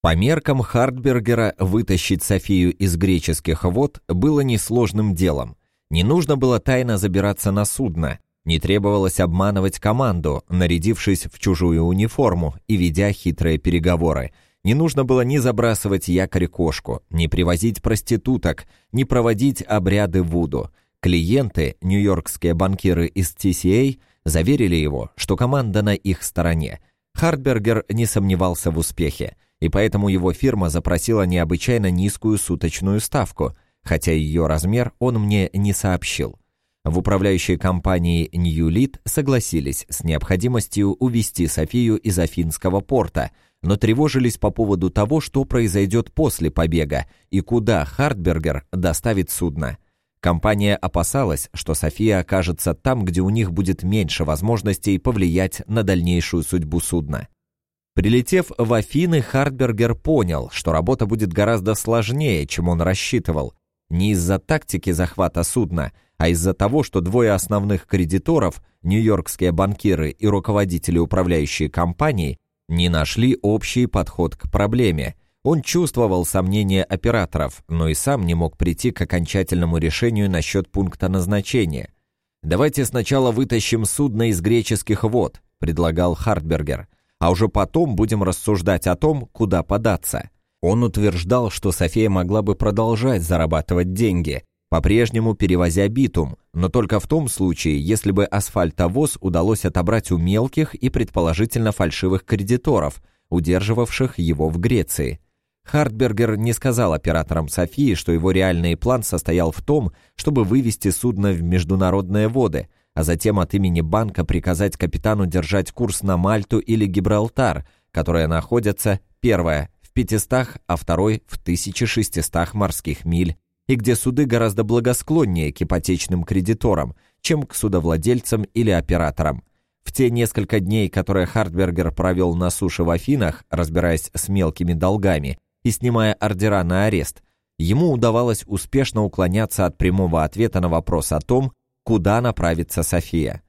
По меркам Хартбергера вытащить Софию из греческих вод было несложным делом. Не нужно было тайно забираться на судно, не требовалось обманывать команду, нарядившись в чужую униформу и ведя хитрые переговоры. Не нужно было ни забрасывать якорь кошку, ни привозить проституток, ни проводить обряды Вуду. Клиенты, нью-йоркские банкиры из TCA, заверили его, что команда на их стороне. Хартбергер не сомневался в успехе и поэтому его фирма запросила необычайно низкую суточную ставку, хотя ее размер он мне не сообщил. В управляющей компании Ньюлит согласились с необходимостью увести Софию из Афинского порта, но тревожились по поводу того, что произойдет после побега и куда Хартбергер доставит судно. Компания опасалась, что София окажется там, где у них будет меньше возможностей повлиять на дальнейшую судьбу судна. Прилетев в Афины, Хартбергер понял, что работа будет гораздо сложнее, чем он рассчитывал. Не из-за тактики захвата судна, а из-за того, что двое основных кредиторов, нью-йоркские банкиры и руководители управляющей компании, не нашли общий подход к проблеме. Он чувствовал сомнения операторов, но и сам не мог прийти к окончательному решению насчет пункта назначения. «Давайте сначала вытащим судно из греческих вод», — предлагал Хартбергер а уже потом будем рассуждать о том, куда податься. Он утверждал, что София могла бы продолжать зарабатывать деньги, по-прежнему перевозя битум, но только в том случае, если бы асфальтовоз удалось отобрать у мелких и предположительно фальшивых кредиторов, удерживавших его в Греции. Хартбергер не сказал операторам Софии, что его реальный план состоял в том, чтобы вывести судно в международные воды, а затем от имени банка приказать капитану держать курс на Мальту или Гибралтар, которые находятся, первое, в 500, а второй в 1600 морских миль, и где суды гораздо благосклоннее к ипотечным кредиторам, чем к судовладельцам или операторам. В те несколько дней, которые Хартбергер провел на суше в Афинах, разбираясь с мелкими долгами и снимая ордера на арест, ему удавалось успешно уклоняться от прямого ответа на вопрос о том, куда направится София.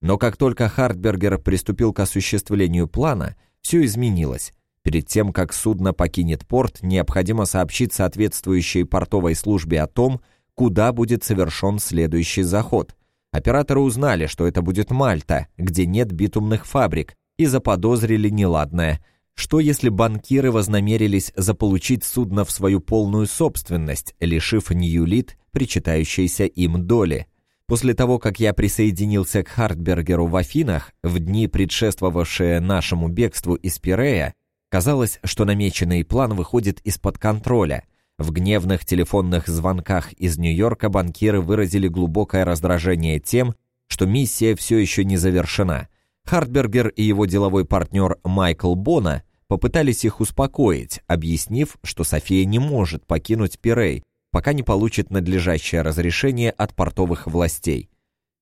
Но как только Хартбергер приступил к осуществлению плана, все изменилось. Перед тем, как судно покинет порт, необходимо сообщить соответствующей портовой службе о том, куда будет совершен следующий заход. Операторы узнали, что это будет Мальта, где нет битумных фабрик, и заподозрили неладное. Что если банкиры вознамерились заполучить судно в свою полную собственность, лишив Ньюлит причитающейся им доли? После того, как я присоединился к Хартбергеру в Афинах, в дни, предшествовавшие нашему бегству из Пирея, казалось, что намеченный план выходит из-под контроля. В гневных телефонных звонках из Нью-Йорка банкиры выразили глубокое раздражение тем, что миссия все еще не завершена. Хартбергер и его деловой партнер Майкл Бона попытались их успокоить, объяснив, что София не может покинуть Пирей, пока не получит надлежащее разрешение от портовых властей.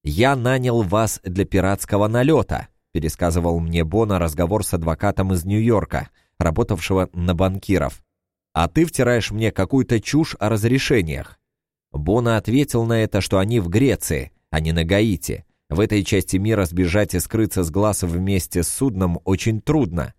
«Я нанял вас для пиратского налета», пересказывал мне Бона разговор с адвокатом из Нью-Йорка, работавшего на банкиров. «А ты втираешь мне какую-то чушь о разрешениях». Бона ответил на это, что они в Греции, а не на Гаити. В этой части мира сбежать и скрыться с глаз вместе с судном очень трудно.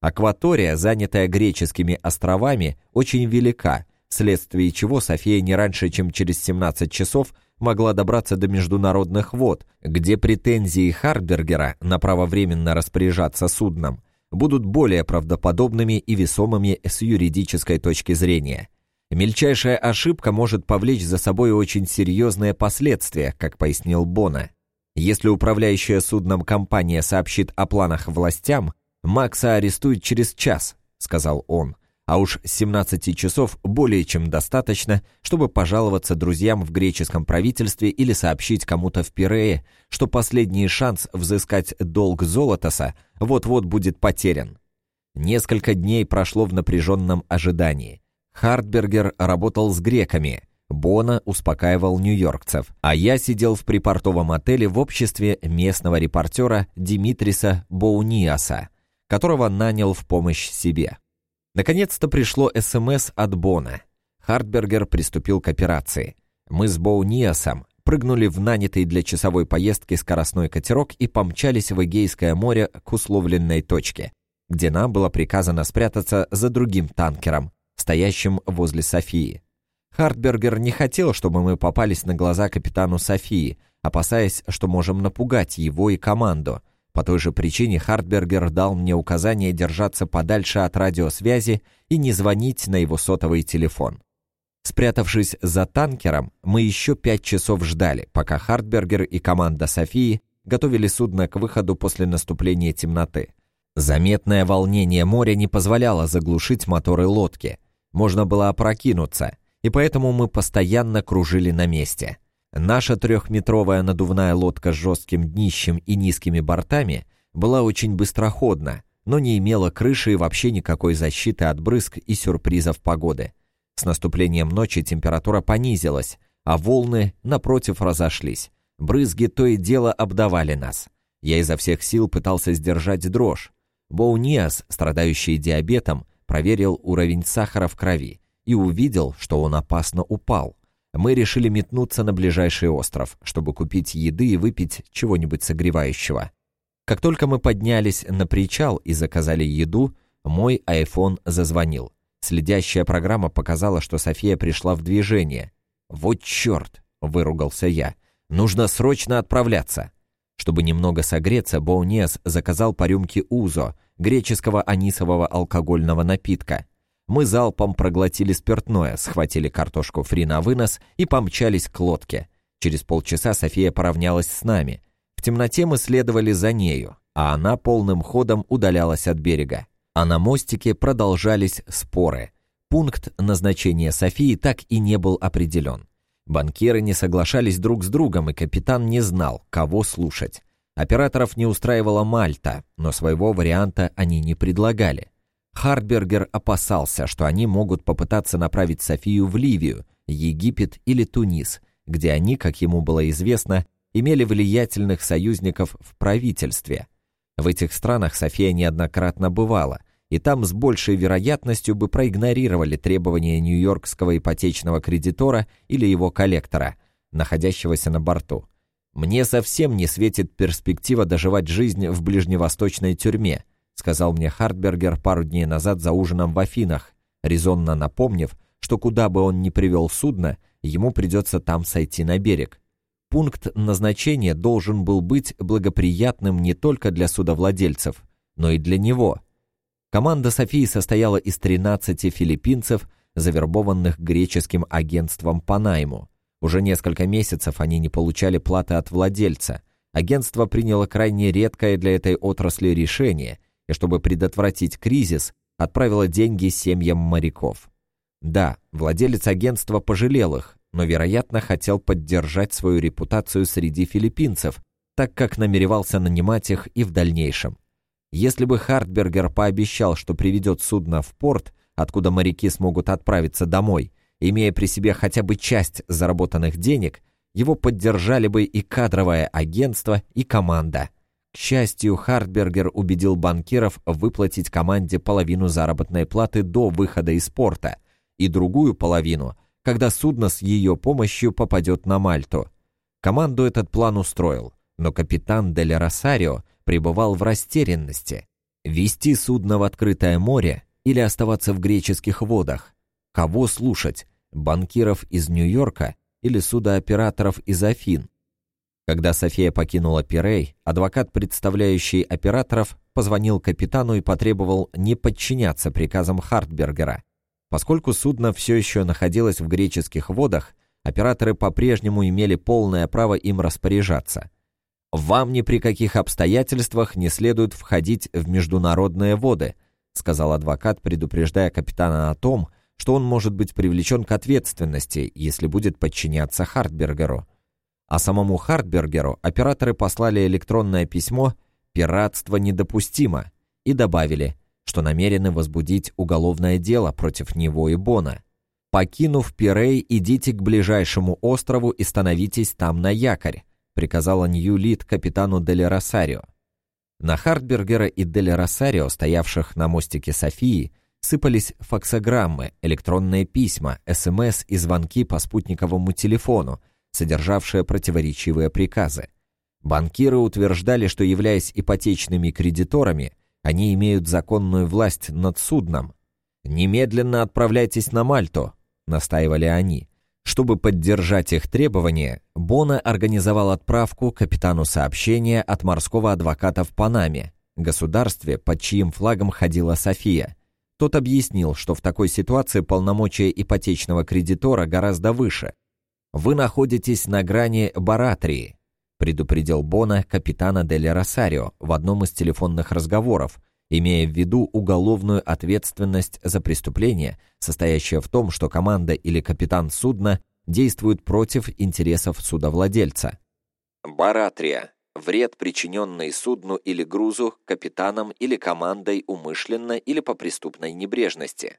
Акватория, занятая греческими островами, очень велика, вследствие чего София не раньше, чем через 17 часов могла добраться до международных вод, где претензии Хартбергера на право временно распоряжаться судном будут более правдоподобными и весомыми с юридической точки зрения. Мельчайшая ошибка может повлечь за собой очень серьезные последствия, как пояснил Бона. Если управляющая судном компания сообщит о планах властям, Макса арестуют через час, сказал он а уж 17 часов более чем достаточно, чтобы пожаловаться друзьям в греческом правительстве или сообщить кому-то в Пирее, что последний шанс взыскать долг Золотоса вот-вот будет потерян. Несколько дней прошло в напряженном ожидании. Хартбергер работал с греками, Бона успокаивал нью-йоркцев, а я сидел в припортовом отеле в обществе местного репортера Димитриса Боуниаса, которого нанял в помощь себе. Наконец-то пришло СМС от Бона. Хартбергер приступил к операции. Мы с Боуниасом прыгнули в нанятый для часовой поездки скоростной катерок и помчались в Эгейское море к условленной точке. где нам было приказано спрятаться за другим танкером, стоящим возле Софии. Хартбергер не хотел, чтобы мы попались на глаза капитану Софии, опасаясь, что можем напугать его и команду. По той же причине Хартбергер дал мне указание держаться подальше от радиосвязи и не звонить на его сотовый телефон. Спрятавшись за танкером, мы еще пять часов ждали, пока Хартбергер и команда Софии готовили судно к выходу после наступления темноты. Заметное волнение моря не позволяло заглушить моторы лодки. Можно было опрокинуться, и поэтому мы постоянно кружили на месте. Наша трехметровая надувная лодка с жестким днищем и низкими бортами была очень быстроходна, но не имела крыши и вообще никакой защиты от брызг и сюрпризов погоды. С наступлением ночи температура понизилась, а волны, напротив, разошлись. Брызги то и дело обдавали нас. Я изо всех сил пытался сдержать дрожь. Боуниас, страдающий диабетом, проверил уровень сахара в крови и увидел, что он опасно упал. Мы решили метнуться на ближайший остров, чтобы купить еды и выпить чего-нибудь согревающего. Как только мы поднялись на причал и заказали еду, мой iPhone зазвонил. Следящая программа показала, что София пришла в движение. «Вот черт!» — выругался я. «Нужно срочно отправляться!» Чтобы немного согреться, Боунес заказал по рюмке узо, греческого анисового алкогольного напитка. Мы залпом проглотили спиртное, схватили картошку фри на вынос и помчались к лодке. Через полчаса София поравнялась с нами. В темноте мы следовали за нею, а она полным ходом удалялась от берега. А на мостике продолжались споры. Пункт назначения Софии так и не был определен. Банкиры не соглашались друг с другом, и капитан не знал, кого слушать. Операторов не устраивала Мальта, но своего варианта они не предлагали. Хартбергер опасался, что они могут попытаться направить Софию в Ливию, Египет или Тунис, где они, как ему было известно, имели влиятельных союзников в правительстве. В этих странах София неоднократно бывала, и там с большей вероятностью бы проигнорировали требования нью-йоркского ипотечного кредитора или его коллектора, находящегося на борту. «Мне совсем не светит перспектива доживать жизнь в ближневосточной тюрьме», сказал мне Хартбергер пару дней назад за ужином в Афинах, резонно напомнив, что куда бы он ни привел судно, ему придется там сойти на берег. Пункт назначения должен был быть благоприятным не только для судовладельцев, но и для него – Команда Софии состояла из 13 филиппинцев, завербованных греческим агентством по найму. Уже несколько месяцев они не получали платы от владельца. Агентство приняло крайне редкое для этой отрасли решение, и чтобы предотвратить кризис, отправило деньги семьям моряков. Да, владелец агентства пожалел их, но, вероятно, хотел поддержать свою репутацию среди филиппинцев, так как намеревался нанимать их и в дальнейшем. Если бы Хартбергер пообещал, что приведет судно в порт, откуда моряки смогут отправиться домой, имея при себе хотя бы часть заработанных денег, его поддержали бы и кадровое агентство, и команда. К счастью, Хартбергер убедил банкиров выплатить команде половину заработной платы до выхода из порта и другую половину, когда судно с ее помощью попадет на Мальту. Команду этот план устроил, но капитан Дель Росарио пребывал в растерянности. Вести судно в открытое море или оставаться в греческих водах? Кого слушать? Банкиров из Нью-Йорка или судооператоров из Афин? Когда София покинула Пирей, адвокат, представляющий операторов, позвонил капитану и потребовал не подчиняться приказам Хартбергера. Поскольку судно все еще находилось в греческих водах, операторы по-прежнему имели полное право им распоряжаться – «Вам ни при каких обстоятельствах не следует входить в международные воды», сказал адвокат, предупреждая капитана о том, что он может быть привлечен к ответственности, если будет подчиняться Хартбергеру. А самому Хартбергеру операторы послали электронное письмо «Пиратство недопустимо» и добавили, что намерены возбудить уголовное дело против него и Бона. Покинув Пирей, идите к ближайшему острову и становитесь там на якорь приказала Нью-Лид капитану Дель Росарио. На Хартбергера и Дель Росарио, стоявших на мостике Софии, сыпались факсограммы, электронные письма, СМС и звонки по спутниковому телефону, содержавшие противоречивые приказы. Банкиры утверждали, что, являясь ипотечными кредиторами, Они имеют законную власть над судном. «Немедленно отправляйтесь на Мальту», — настаивали они. Чтобы поддержать их требования, Бона организовал отправку капитану сообщения от морского адвоката в Панаме, государстве, под чьим флагом ходила София. Тот объяснил, что в такой ситуации полномочия ипотечного кредитора гораздо выше. «Вы находитесь на грани баратрии», предупредил Бона капитана Дель Росарио в одном из телефонных разговоров, имея в виду уголовную ответственность за преступление, состоящее в том, что команда или капитан судна действуют против интересов судовладельца. Баратрия – вред, причиненный судну или грузу, капитаном или командой умышленно или по преступной небрежности.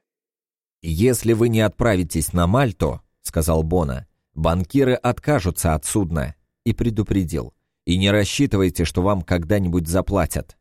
«Если вы не отправитесь на Мальту, — сказал Бона, — банкиры откажутся от судна, и предупредил. «И не рассчитывайте, что вам когда-нибудь заплатят».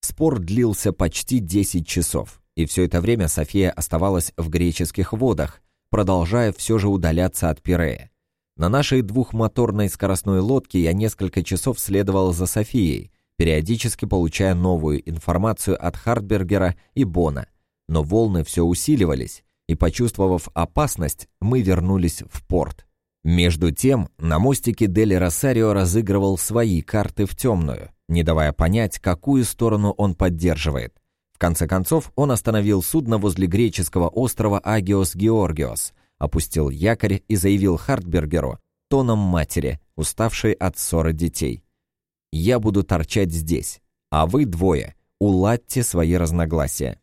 Спор длился почти 10 часов, и все это время София оставалась в греческих водах, продолжая все же удаляться от Пирея. На нашей двухмоторной скоростной лодке я несколько часов следовал за Софией, периодически получая новую информацию от Хартбергера и Бона. Но волны все усиливались, и, почувствовав опасность, мы вернулись в порт. Между тем, на мостике Дели Росарио разыгрывал свои карты в темную, не давая понять, какую сторону он поддерживает. В конце концов, он остановил судно возле греческого острова Агиос-Георгиос, опустил якорь и заявил Хартбергеру, тоном матери, уставшей от ссоры детей. «Я буду торчать здесь, а вы двое, уладьте свои разногласия».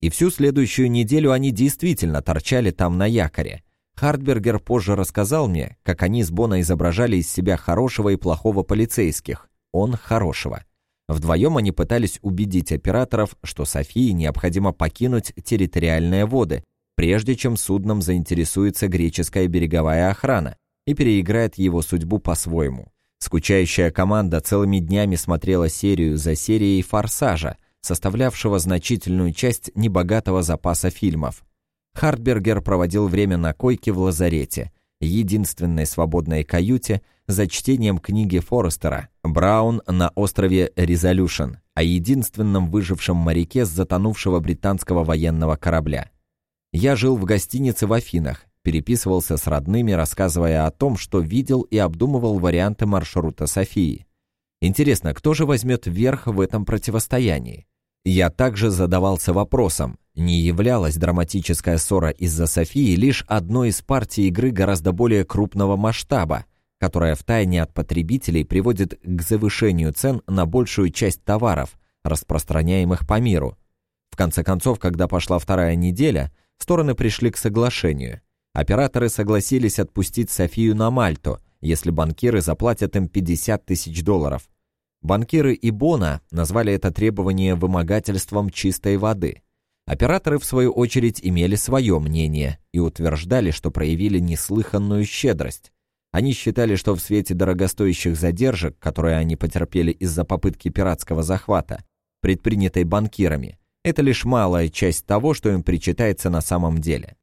И всю следующую неделю они действительно торчали там на якоре – Хартбергер позже рассказал мне, как они с Бона изображали из себя хорошего и плохого полицейских. Он хорошего. Вдвоем они пытались убедить операторов, что Софии необходимо покинуть территориальные воды, прежде чем судном заинтересуется греческая береговая охрана и переиграет его судьбу по-своему. Скучающая команда целыми днями смотрела серию за серией «Форсажа», составлявшего значительную часть небогатого запаса фильмов. Хартбергер проводил время на койке в лазарете, единственной свободной каюте, за чтением книги Форестера «Браун на острове Резолюшн» о единственном выжившем моряке с затонувшего британского военного корабля. Я жил в гостинице в Афинах, переписывался с родными, рассказывая о том, что видел и обдумывал варианты маршрута Софии. Интересно, кто же возьмет верх в этом противостоянии? Я также задавался вопросом, не являлась драматическая ссора из-за Софии лишь одной из партий игры гораздо более крупного масштаба, которая втайне от потребителей приводит к завышению цен на большую часть товаров, распространяемых по миру. В конце концов, когда пошла вторая неделя, стороны пришли к соглашению. Операторы согласились отпустить Софию на Мальту, если банкиры заплатят им 50 тысяч долларов. Банкиры и Бона назвали это требование вымогательством чистой воды – Операторы, в свою очередь, имели свое мнение и утверждали, что проявили неслыханную щедрость. Они считали, что в свете дорогостоящих задержек, которые они потерпели из-за попытки пиратского захвата, предпринятой банкирами, это лишь малая часть того, что им причитается на самом деле.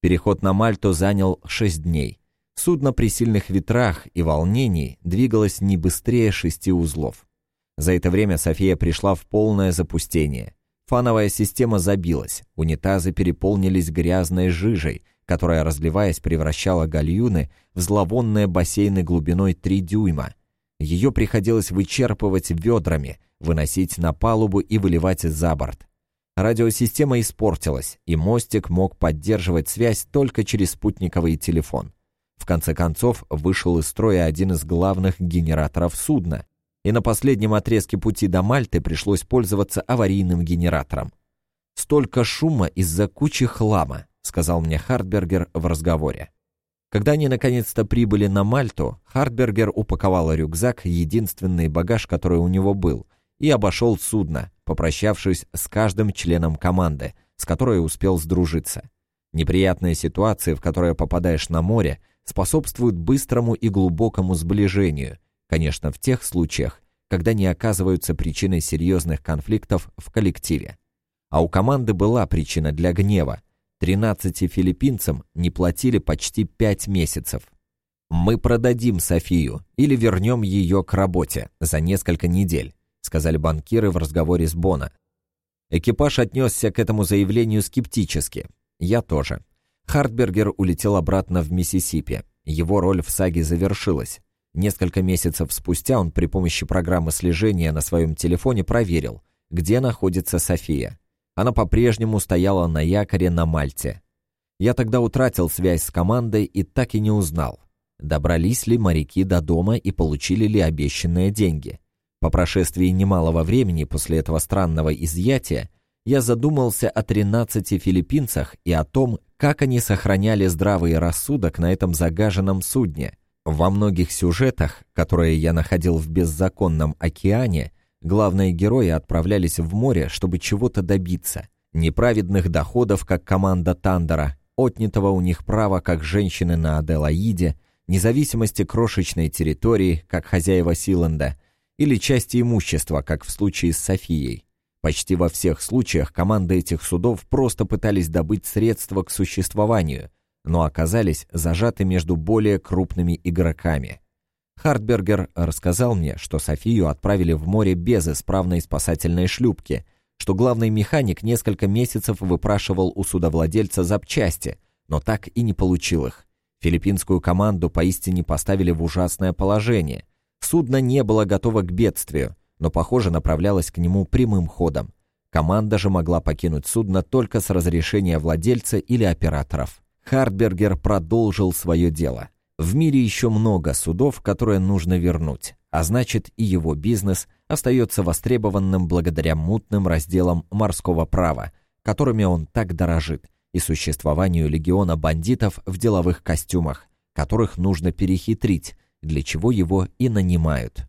Переход на Мальту занял 6 дней. Судно при сильных ветрах и волнении двигалось не быстрее шести узлов. За это время София пришла в полное запустение. Фановая система забилась, унитазы переполнились грязной жижей, которая, разливаясь, превращала гальюны в зловонные бассейны глубиной 3 дюйма. Ее приходилось вычерпывать ведрами, выносить на палубу и выливать за борт. Радиосистема испортилась, и мостик мог поддерживать связь только через спутниковый телефон. В конце концов, вышел из строя один из главных генераторов судна, и на последнем отрезке пути до Мальты пришлось пользоваться аварийным генератором. «Столько шума из-за кучи хлама», — сказал мне Хартбергер в разговоре. Когда они наконец-то прибыли на Мальту, Хартбергер упаковал рюкзак, единственный багаж, который у него был, и обошел судно, попрощавшись с каждым членом команды, с которой успел сдружиться. Неприятные ситуации, в которые попадаешь на море, способствуют быстрому и глубокому сближению — Конечно, в тех случаях, когда не оказываются причиной серьезных конфликтов в коллективе. А у команды была причина для гнева. 13 филиппинцам не платили почти 5 месяцев. «Мы продадим Софию или вернем ее к работе за несколько недель», сказали банкиры в разговоре с Бона. Экипаж отнесся к этому заявлению скептически. Я тоже. Хартбергер улетел обратно в Миссисипи. Его роль в саге завершилась. Несколько месяцев спустя он при помощи программы слежения на своем телефоне проверил, где находится София. Она по-прежнему стояла на якоре на Мальте. Я тогда утратил связь с командой и так и не узнал, добрались ли моряки до дома и получили ли обещанные деньги. По прошествии немалого времени после этого странного изъятия я задумался о 13 филиппинцах и о том, как они сохраняли здравый рассудок на этом загаженном судне. Во многих сюжетах, которые я находил в беззаконном океане, главные герои отправлялись в море, чтобы чего-то добиться. Неправедных доходов, как команда Тандера, отнятого у них права, как женщины на Аделаиде, независимости крошечной территории, как хозяева Силенда, или части имущества, как в случае с Софией. Почти во всех случаях команды этих судов просто пытались добыть средства к существованию, но оказались зажаты между более крупными игроками. Хартбергер рассказал мне, что Софию отправили в море без исправной спасательной шлюпки, что главный механик несколько месяцев выпрашивал у судовладельца запчасти, но так и не получил их. Филиппинскую команду поистине поставили в ужасное положение. Судно не было готово к бедствию, но, похоже, направлялась к нему прямым ходом. Команда же могла покинуть судно только с разрешения владельца или операторов. Хартбергер продолжил свое дело. В мире еще много судов, которые нужно вернуть, а значит и его бизнес остается востребованным благодаря мутным разделам морского права, которыми он так дорожит, и существованию легиона бандитов в деловых костюмах, которых нужно перехитрить, для чего его и нанимают.